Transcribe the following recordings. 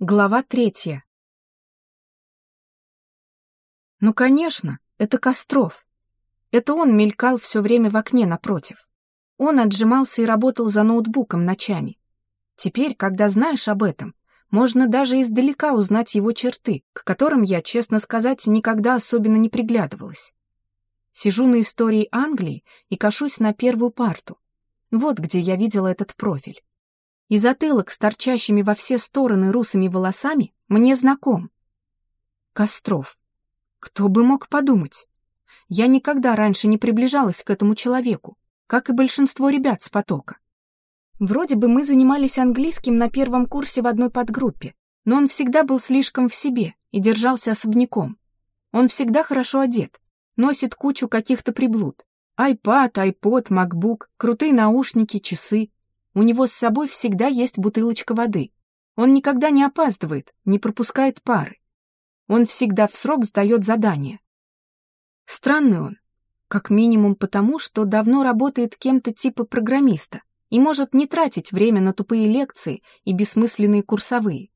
Глава третья. Ну, конечно, это Костров. Это он мелькал все время в окне напротив. Он отжимался и работал за ноутбуком ночами. Теперь, когда знаешь об этом, можно даже издалека узнать его черты, к которым я, честно сказать, никогда особенно не приглядывалась. Сижу на истории Англии и кашусь на первую парту. Вот где я видела этот профиль и затылок с торчащими во все стороны русыми волосами мне знаком. Костров. Кто бы мог подумать? Я никогда раньше не приближалась к этому человеку, как и большинство ребят с потока. Вроде бы мы занимались английским на первом курсе в одной подгруппе, но он всегда был слишком в себе и держался особняком. Он всегда хорошо одет, носит кучу каких-то приблуд. Айпад, айпод, макбук, крутые наушники, часы. У него с собой всегда есть бутылочка воды. Он никогда не опаздывает, не пропускает пары. Он всегда в срок сдает задания. Странный он, как минимум потому, что давно работает кем-то типа программиста и может не тратить время на тупые лекции и бессмысленные курсовые.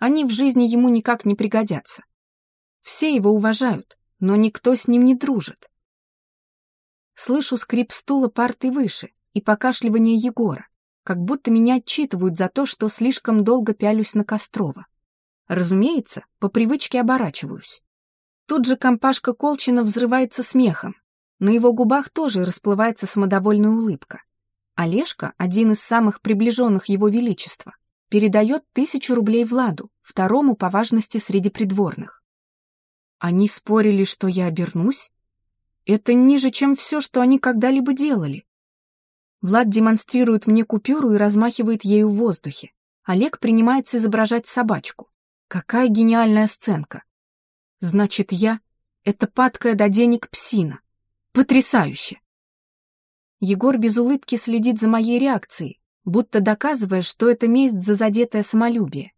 Они в жизни ему никак не пригодятся. Все его уважают, но никто с ним не дружит. Слышу скрип стула парты выше и покашливание Егора как будто меня отчитывают за то, что слишком долго пялюсь на Кострова. Разумеется, по привычке оборачиваюсь. Тут же компашка Колчина взрывается смехом. На его губах тоже расплывается самодовольная улыбка. Олежка, один из самых приближенных его величества, передает тысячу рублей Владу, второму по важности среди придворных. Они спорили, что я обернусь? Это ниже, чем все, что они когда-либо делали. Влад демонстрирует мне купюру и размахивает ею в воздухе. Олег принимается изображать собачку. Какая гениальная сценка. Значит, я — это падкая до денег псина. Потрясающе! Егор без улыбки следит за моей реакцией, будто доказывая, что это месть за задетое самолюбие.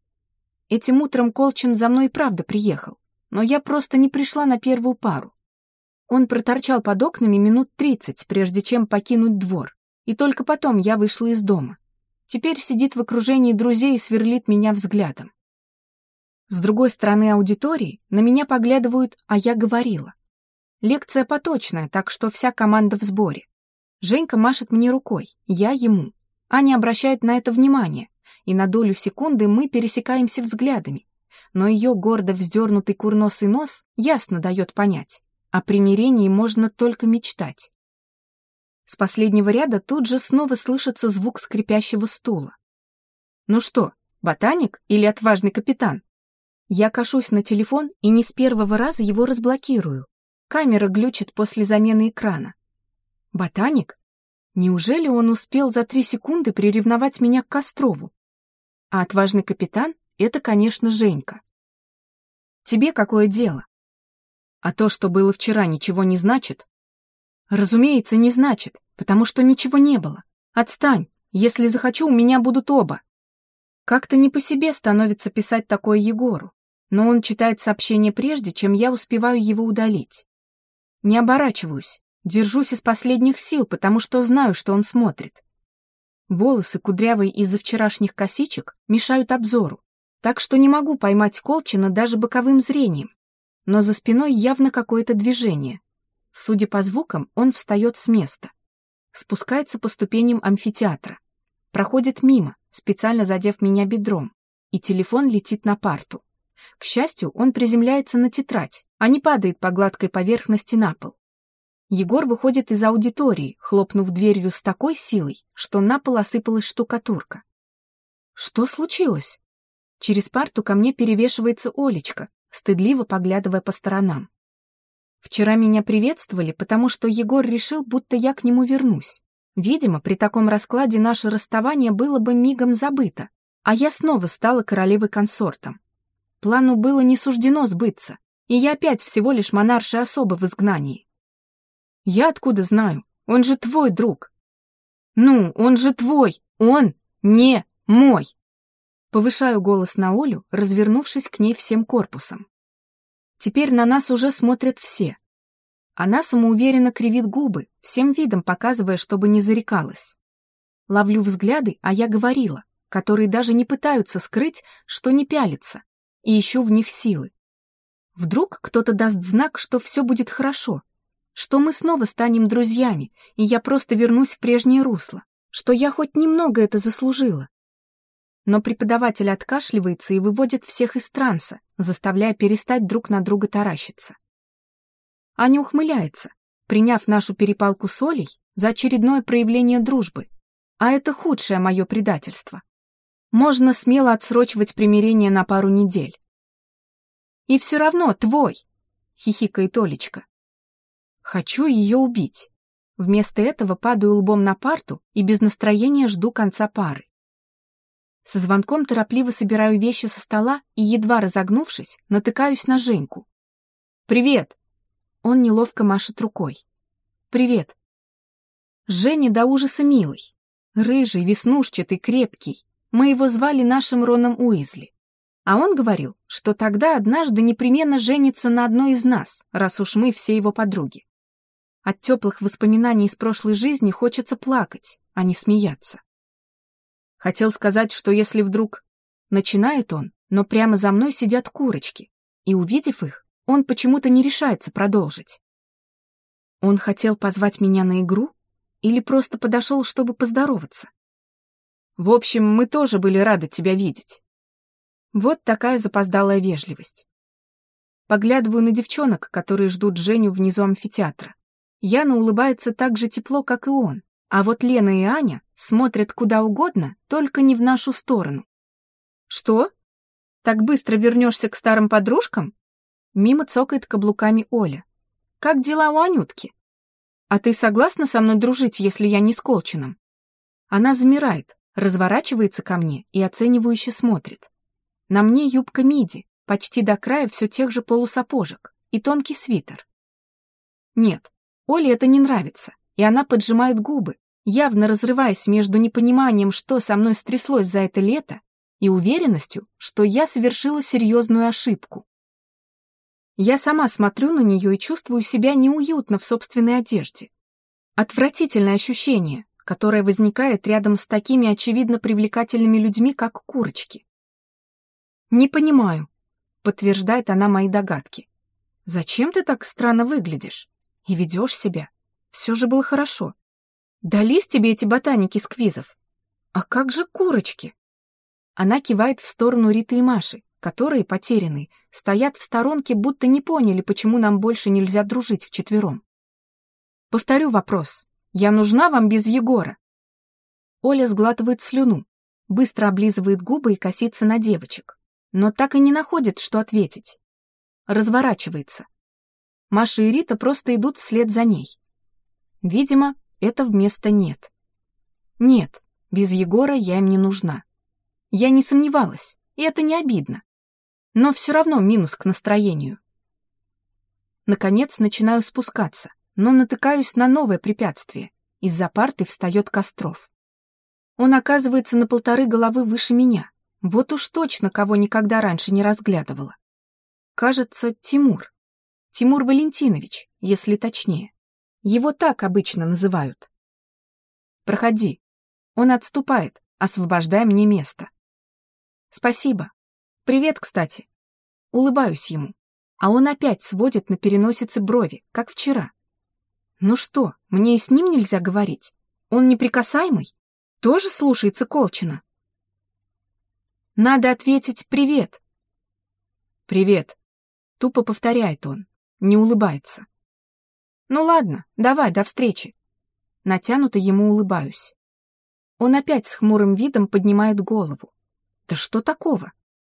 Этим утром Колчин за мной и правда приехал, но я просто не пришла на первую пару. Он проторчал под окнами минут тридцать, прежде чем покинуть двор. И только потом я вышла из дома. Теперь сидит в окружении друзей и сверлит меня взглядом. С другой стороны аудитории на меня поглядывают, а я говорила. Лекция поточная, так что вся команда в сборе. Женька машет мне рукой, я ему. Аня обращает на это внимание, и на долю секунды мы пересекаемся взглядами. Но ее гордо вздернутый курносый нос ясно дает понять. О примирении можно только мечтать. С последнего ряда тут же снова слышится звук скрипящего стула. Ну что, ботаник или отважный капитан? Я кашусь на телефон и не с первого раза его разблокирую. Камера глючит после замены экрана. Ботаник? Неужели он успел за три секунды приревновать меня к Кострову? А отважный капитан — это, конечно, Женька. Тебе какое дело? А то, что было вчера, ничего не значит, Разумеется, не значит, потому что ничего не было. Отстань, если захочу, у меня будут оба. Как-то не по себе становится писать такое Егору, но он читает сообщение прежде, чем я успеваю его удалить. Не оборачиваюсь, держусь из последних сил, потому что знаю, что он смотрит. Волосы, кудрявые из-за вчерашних косичек, мешают обзору, так что не могу поймать Колчина даже боковым зрением. Но за спиной явно какое-то движение. Судя по звукам, он встает с места. Спускается по ступеням амфитеатра. Проходит мимо, специально задев меня бедром, и телефон летит на парту. К счастью, он приземляется на тетрадь, а не падает по гладкой поверхности на пол. Егор выходит из аудитории, хлопнув дверью с такой силой, что на пол осыпалась штукатурка. Что случилось? Через парту ко мне перевешивается Олечка, стыдливо поглядывая по сторонам. Вчера меня приветствовали, потому что Егор решил, будто я к нему вернусь. Видимо, при таком раскладе наше расставание было бы мигом забыто, а я снова стала королевой-консортом. Плану было не суждено сбыться, и я опять всего лишь монаршая особа в изгнании. Я откуда знаю? Он же твой друг. Ну, он же твой, он не мой. Повышаю голос на Олю, развернувшись к ней всем корпусом. Теперь на нас уже смотрят все. Она самоуверенно кривит губы, всем видом показывая, чтобы не зарекалась. Ловлю взгляды, а я говорила. которые даже не пытаются скрыть, что не пялятся, и ищу в них силы. Вдруг кто-то даст знак, что все будет хорошо, что мы снова станем друзьями, и я просто вернусь в прежнее русло, что я хоть немного это заслужила. Но преподаватель откашливается и выводит всех из транса, заставляя перестать друг на друга таращиться. Аня ухмыляется, приняв нашу перепалку с Олей за очередное проявление дружбы. А это худшее мое предательство. Можно смело отсрочивать примирение на пару недель. «И все равно твой!» — хихикает Олечка. Хочу ее убить. Вместо этого падаю лбом на парту и без настроения жду конца пары. Со звонком торопливо собираю вещи со стола и, едва разогнувшись, натыкаюсь на Женьку. «Привет!» Он неловко машет рукой. «Привет!» Женя до ужаса милый. Рыжий, веснушчатый, крепкий. Мы его звали нашим Роном Уизли. А он говорил, что тогда однажды непременно женится на одной из нас, раз уж мы все его подруги. От теплых воспоминаний из прошлой жизни хочется плакать, а не смеяться. Хотел сказать, что если вдруг... Начинает он, но прямо за мной сидят курочки, и, увидев их, он почему-то не решается продолжить. Он хотел позвать меня на игру или просто подошел, чтобы поздороваться? В общем, мы тоже были рады тебя видеть. Вот такая запоздалая вежливость. Поглядываю на девчонок, которые ждут Женю внизу амфитеатра. Яна улыбается так же тепло, как и он, а вот Лена и Аня смотрят куда угодно, только не в нашу сторону. «Что? Так быстро вернешься к старым подружкам?» Мимо цокает каблуками Оля. «Как дела у Анютки? А ты согласна со мной дружить, если я не с Колчином?» Она замирает, разворачивается ко мне и оценивающе смотрит. На мне юбка миди, почти до края все тех же полусапожек и тонкий свитер. Нет, Оле это не нравится, и она поджимает губы, явно разрываясь между непониманием, что со мной стряслось за это лето, и уверенностью, что я совершила серьезную ошибку. Я сама смотрю на нее и чувствую себя неуютно в собственной одежде. Отвратительное ощущение, которое возникает рядом с такими очевидно привлекательными людьми, как курочки. «Не понимаю», — подтверждает она мои догадки. «Зачем ты так странно выглядишь?» И ведешь себя. Все же было хорошо. Дались тебе эти ботаники с квизов? А как же курочки? Она кивает в сторону Риты и Маши, которые, потерянные, стоят в сторонке, будто не поняли, почему нам больше нельзя дружить вчетвером. Повторю вопрос. Я нужна вам без Егора? Оля сглатывает слюну, быстро облизывает губы и косится на девочек, но так и не находит, что ответить. Разворачивается, Маша и Рита просто идут вслед за ней. Видимо, это вместо «нет». Нет, без Егора я им не нужна. Я не сомневалась, и это не обидно. Но все равно минус к настроению. Наконец начинаю спускаться, но натыкаюсь на новое препятствие. Из-за парты встает Костров. Он оказывается на полторы головы выше меня. Вот уж точно, кого никогда раньше не разглядывала. Кажется, Тимур. Тимур Валентинович, если точнее. Его так обычно называют. Проходи. Он отступает, освобождая мне место. Спасибо. Привет, кстати. Улыбаюсь ему, а он опять сводит на переносице брови, как вчера. Ну что, мне и с ним нельзя говорить? Он неприкасаемый? Тоже слушается Колчина? Надо ответить «привет». «Привет», — тупо повторяет он не улыбается. «Ну ладно, давай, до встречи». Натянуто ему улыбаюсь. Он опять с хмурым видом поднимает голову. «Да что такого?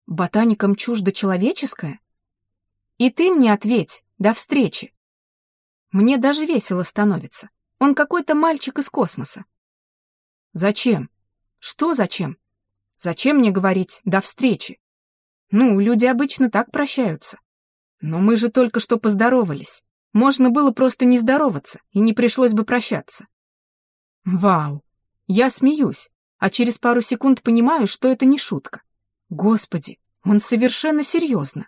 Ботаникам чуждо человеческое?» «И ты мне ответь, до встречи». Мне даже весело становится. Он какой-то мальчик из космоса. «Зачем? Что зачем? Зачем мне говорить «до встречи»?» Ну, люди обычно так прощаются. Но мы же только что поздоровались. Можно было просто не здороваться, и не пришлось бы прощаться. Вау! Я смеюсь, а через пару секунд понимаю, что это не шутка. Господи, он совершенно серьезно.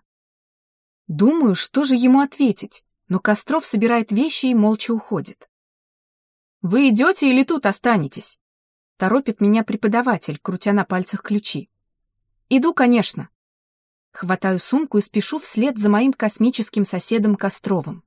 Думаю, что же ему ответить, но Костров собирает вещи и молча уходит. «Вы идете или тут останетесь?» Торопит меня преподаватель, крутя на пальцах ключи. Иду, конечно. Хватаю сумку и спешу вслед за моим космическим соседом Костровым.